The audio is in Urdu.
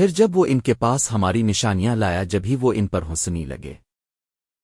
پھر جب وہ ان کے پاس ہماری نشانیاں لایا جبھی وہ ان پر ہنسنی لگے۔